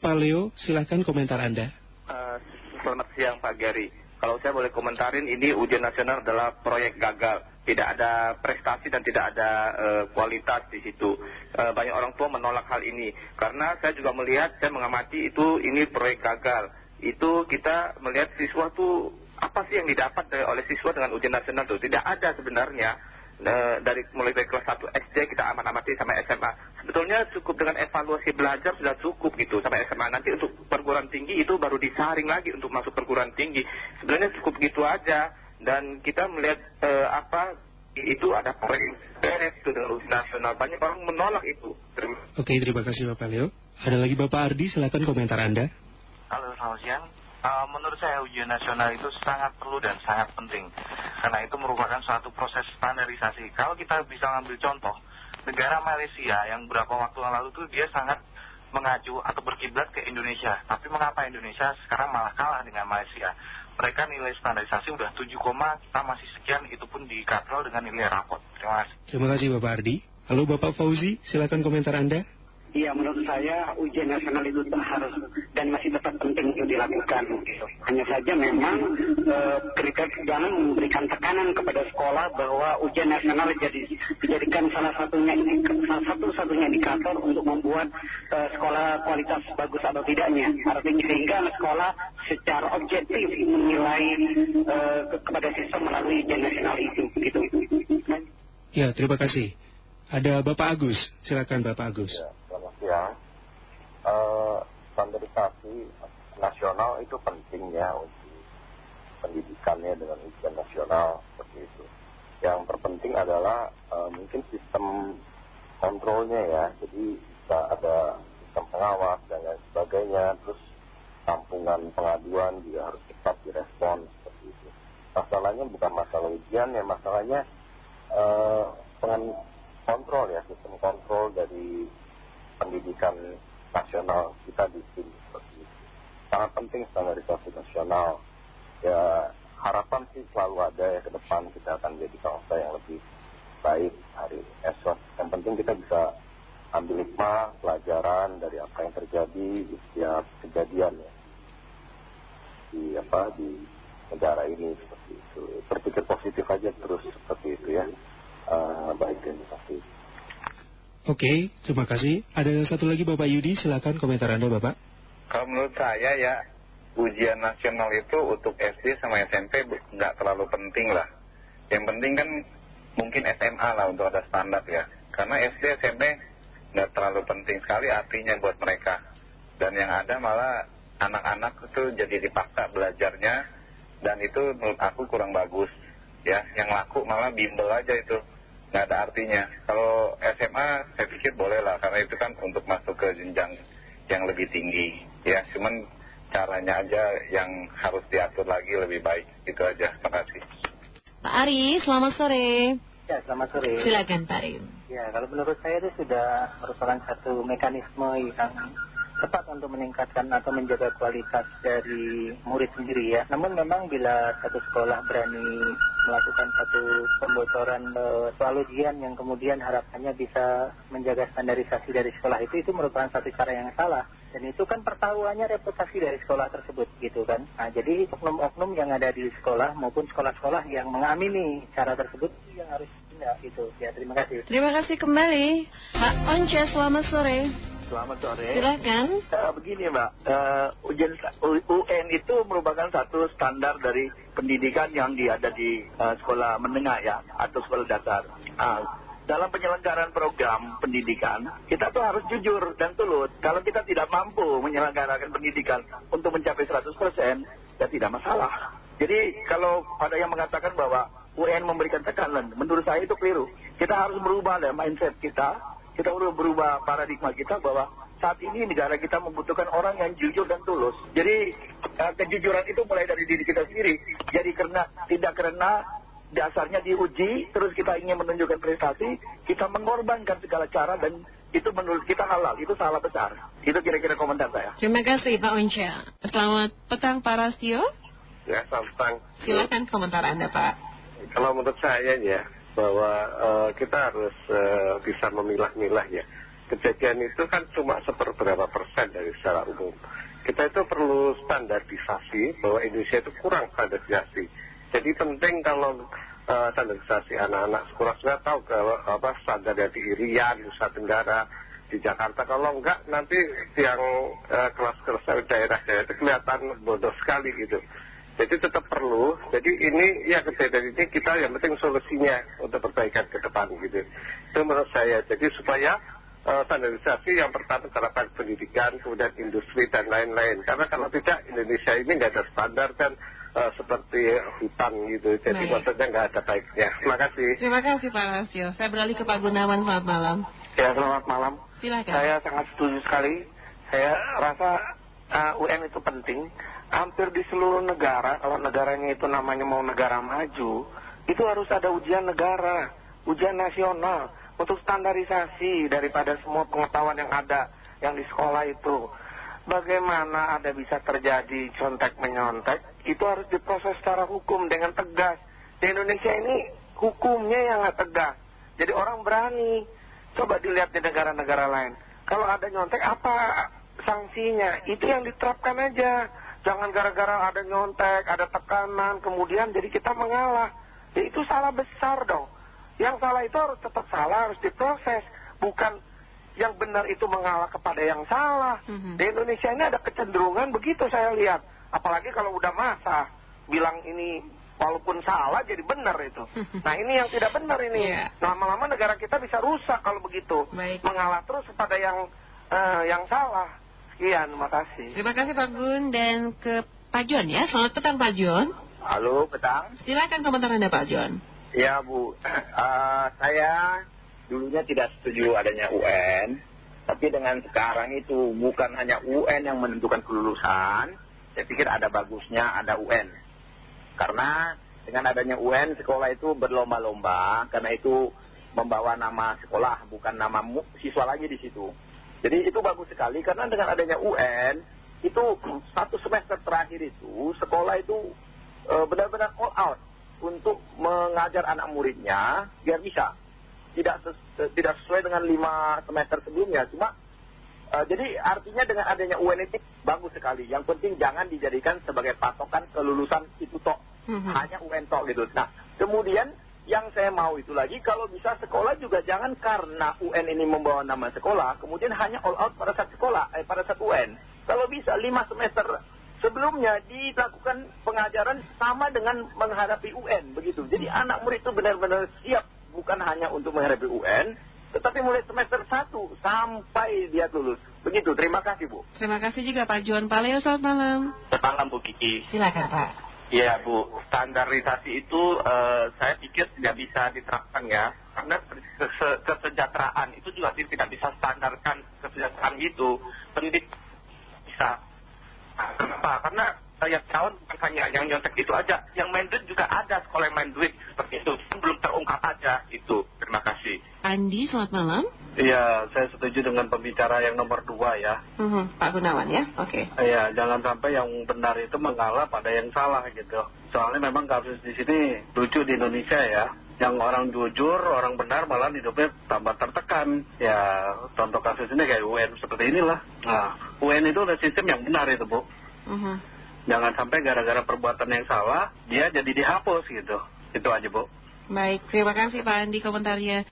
Pak Leo, silahkan komentar Anda. Uh, selamat siang Pak Gary. Kalau saya boleh komentarin, ini ujian nasional adalah proyek gagal. Tidak ada prestasi dan tidak ada uh, kualitas di situ. Uh, banyak orang tua menolak hal ini. Karena saya juga melihat, saya mengamati itu ini proyek gagal. Itu kita melihat siswa itu apa sih yang didapat oleh siswa dengan ujian nasional itu? Tidak ada sebenarnya. Eh, dari mulai dari kelas 1 SD kita aman-amati sampai SMA. Sebetulnya cukup dengan evaluasi belajar sudah cukup gitu sampai SMA. Nanti untuk perguruan tinggi itu baru disaring lagi untuk masuk perguruan tinggi. Sebenarnya cukup gitu aja. Dan kita melihat eh, apa itu ada proyek itu dengan ujian nasional. Banyak orang menolak itu. Terima. Oke, terima kasih Bapak Leo. Ada lagi Bapak Ardi, silakan komentar Anda. Halo, selamat siang. Uh, menurut saya ujian nasional itu sangat perlu dan sangat penting karena itu merupakan suatu proses standarisasi. Kalau kita bisa ambil contoh negara Malaysia yang beberapa waktu lalu itu dia sangat mengacu atau berkiblat ke Indonesia. Tapi mengapa Indonesia sekarang malah kalah dengan Malaysia? Mereka nilai standarisasi udah 7, kita masih sekian itu pun dikatrol dengan nilai rapot. Terima kasih. Terima kasih Bapak Ardi. Halo Bapak Fauzi silakan komentar Anda Ya menurut saya ujian nasional itu harus dan masih tetap penting untuk dilakukan. Hanya saja memang e, jangan memberikan tekanan kepada sekolah bahwa ujian nasional jadi dijadikan salah satunya salah satu satunya indikator untuk membuat e, sekolah kualitas bagus atau tidaknya. Artinya sehingga sekolah secara objektif menilai e, kepada sistem melalui ujian nasional itu. Gitu. Ya terima kasih. Ada Bapak Agus, silakan Bapak Agus. Ya ya uh, standarisasi nasional itu penting ya untuk pendidikannya dengan ujian nasional seperti itu. Yang terpenting adalah uh, mungkin sistem kontrolnya ya, jadi bisa ada sistem pengawas dan lain sebagainya, terus tampungan pengaduan juga harus cepat direspon seperti itu. Masalahnya bukan masalah ujian ya, masalahnya uh, kontrol ya, sistem kontrol dari pendidikan nasional kita di sini seperti itu. Sangat penting standarisasi nasional. Ya harapan sih selalu ada ya ke depan kita akan jadi bangsa yang lebih baik hari esok. Yang penting kita bisa ambil hikmah, pelajaran dari apa yang terjadi di setiap kejadian ya. Di apa di negara ini seperti itu. Berpikir positif aja terus seperti itu ya. Uh, baik terima kasih. Oke, terima kasih. Ada satu lagi Bapak Yudi, silakan komentar Anda Bapak. Kalau menurut saya ya, ujian nasional itu untuk SD sama SMP nggak terlalu penting lah. Yang penting kan mungkin SMA lah untuk ada standar ya. Karena SD, SMP nggak terlalu penting sekali artinya buat mereka. Dan yang ada malah anak-anak itu jadi dipaksa belajarnya dan itu menurut aku kurang bagus. Ya, yang laku malah bimbel aja itu nggak ada artinya. Kalau SMA saya pikir boleh lah karena itu kan untuk masuk ke jenjang yang lebih tinggi. Ya, cuman caranya aja yang harus diatur lagi lebih baik. Itu aja. Terima kasih. Pak Ari, selamat sore. Ya, selamat sore. Silakan Pak Ari. Ya, kalau menurut saya itu sudah merupakan satu mekanisme yang tepat untuk meningkatkan atau menjaga kualitas dari murid sendiri ya. Namun memang bila satu sekolah berani melakukan satu pembocoran eh, soal ujian yang kemudian harapannya bisa menjaga standarisasi dari sekolah itu, itu merupakan satu cara yang salah. Dan itu kan pertahuannya reputasi dari sekolah tersebut gitu kan. Nah jadi oknum-oknum yang ada di sekolah maupun sekolah-sekolah yang mengamini cara tersebut yang harus tindak gitu. Ya terima kasih. Terima kasih kembali. Pak Once selamat sore. Selamat sore. Silakan. Uh, begini Mbak, uh, ujian UN itu merupakan satu standar dari pendidikan yang ada di uh, sekolah menengah ya, atau sekolah dasar. Uh, dalam penyelenggaraan program pendidikan, kita tuh harus jujur dan tulus. Kalau kita tidak mampu menyelenggarakan pendidikan untuk mencapai 100%, ya tidak masalah. Jadi kalau ada yang mengatakan bahwa UN memberikan tekanan, menurut saya itu keliru. Kita harus merubah mindset kita kita perlu berubah paradigma kita bahwa saat ini negara kita membutuhkan orang yang jujur dan tulus. Jadi uh, kejujuran itu mulai dari diri kita sendiri. Jadi karena tidak karena dasarnya diuji, terus kita ingin menunjukkan prestasi, kita mengorbankan segala cara dan itu menurut kita halal, itu salah besar. Itu kira-kira komentar saya. Terima kasih Pak Onca. Selamat petang Pak Rastio. Ya, selamat petang. Silakan komentar Anda Pak. Kalau menurut saya ya, bahwa uh, kita harus uh, bisa memilah-milah ya kejadian itu kan cuma seberapa persen dari secara umum. Kita itu perlu standarisasi bahwa Indonesia itu kurang standarisasi. Jadi penting kalau uh, standarisasi anak-anak sekolah sudah tahu kalau apa standar di Irian, Nusa Tenggara, di Jakarta. Kalau enggak nanti yang uh, kelas-kelas daerah-daerah itu kelihatan bodoh sekali gitu. Jadi tetap perlu. Jadi ini ya kejadian ini kita yang penting solusinya untuk perbaikan ke depan gitu. Itu menurut saya. Jadi supaya uh, standarisasi yang pertama terhadap pendidikan, kemudian industri dan lain-lain. Karena kalau tidak Indonesia ini nggak ada standar kan uh, seperti hutan gitu. Jadi Baik. maksudnya nggak ada baiknya. Terima kasih. Terima kasih Pak Rasio. Saya beralih ke Pak Gunawan, selamat malam. Ya, selamat malam. Silakan. Saya sangat setuju sekali. Saya rasa uh, UN itu penting. Hampir di seluruh negara, kalau negaranya itu namanya mau negara maju, itu harus ada ujian negara, ujian nasional untuk standarisasi daripada semua pengetahuan yang ada yang di sekolah itu. Bagaimana ada bisa terjadi contek menyontek, itu harus diproses secara hukum dengan tegas. Di Indonesia ini hukumnya yang nggak tegas. Jadi orang berani. Coba dilihat di negara-negara lain. Kalau ada nyontek, apa sanksinya? Itu yang diterapkan aja. Jangan gara-gara ada nyontek, ada tekanan, kemudian jadi kita mengalah. Ya itu salah besar dong. Yang salah itu harus tetap salah, harus diproses. Bukan yang benar itu mengalah kepada yang salah. Mhm. Di Indonesia ini ada kecenderungan begitu saya lihat. Apalagi kalau udah masa, bilang ini walaupun salah jadi benar itu. Nah ini yang tidak benar ini. Iya. Lama-lama negara kita bisa rusak kalau begitu. Baik. Mengalah terus kepada yang eh, yang salah. Sekian, terima kasih. Terima kasih Pak Gun dan ke Pak John ya. Selamat petang Pak John. Halo, petang. Silakan komentar Anda Pak John. Ya, Bu. Eh, saya dulunya tidak setuju adanya UN. Tapi dengan sekarang itu bukan hanya UN yang menentukan kelulusan. Saya pikir ada bagusnya ada UN. Karena dengan adanya UN, sekolah itu berlomba-lomba. Karena itu membawa nama sekolah, bukan nama siswa lagi di situ. Jadi itu bagus sekali karena dengan adanya UN, itu satu semester terakhir itu sekolah itu eh, benar-benar all out untuk mengajar anak muridnya biar bisa. Tidak ses- tidak sesuai dengan lima semester sebelumnya. Cuma eh, jadi artinya dengan adanya UN itu bagus sekali. Yang penting jangan dijadikan sebagai patokan kelulusan itu tok. Mhm. hanya UN tok gitu. Nah kemudian yang saya mau itu lagi kalau bisa sekolah juga jangan karena UN ini membawa nama sekolah kemudian hanya all out pada saat sekolah eh, pada saat UN kalau bisa lima semester sebelumnya dilakukan pengajaran sama dengan menghadapi UN begitu. Jadi anak murid itu benar-benar siap bukan hanya untuk menghadapi UN, tetapi mulai semester 1 sampai dia lulus. Begitu. Terima kasih Bu. Terima kasih juga Pak John. Pak Leo selamat malam. Selamat malam Bu Kiki. Silakan Pak. Iya Bu, standarisasi itu eh, saya pikir tidak bisa diterapkan ya. Karena kese- kesejahteraan itu juga tidak bisa standarkan kesejahteraan itu. Pendidik bisa. Nah, kenapa? Karena yang calon bukan hanya yang nyontek itu aja. Yang main duit juga ada sekolah yang main duit seperti itu. Belum terungkap aja itu. Terima kasih. Andi selamat malam. Iya, saya setuju dengan pembicara yang nomor dua ya. Mhm. Pak Gunawan ya. Oke. Iya, jangan sampai yang benar itu mengalah pada yang salah gitu. Soalnya memang kasus di sini lucu di Indonesia ya. Yang orang jujur, orang benar malah hidupnya tambah tertekan. Ya, contoh kasus ini kayak UN seperti inilah. Nah, UN itu udah sistem yang benar itu Bu. Mhm. Jangan sampai gara-gara perbuatan yang salah, dia jadi dihapus gitu. Itu aja Bu. Baik, terima kasih Pak Andi komentarnya.